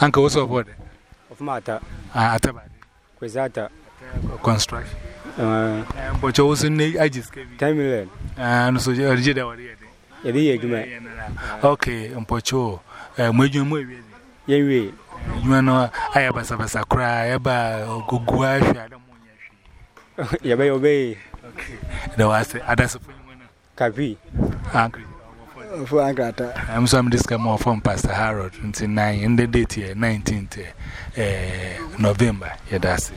Uncle, what's up? What? Of Mata, Atabadi. Quizata, Construction. uh, But you also need, I just gave you. 10 million. And so you're Jida. Yadi Yaguma, Okay, and Pocho, Major Movie. Yawi, You know, I have a Sabasa cry about Gugua. Yabay Obey, Okay. There was other support. Kapi, Uncle. For Angrata. I'm some disc more from Pastor Harold until 9 in the date here, 19th November. Yeah, that's it.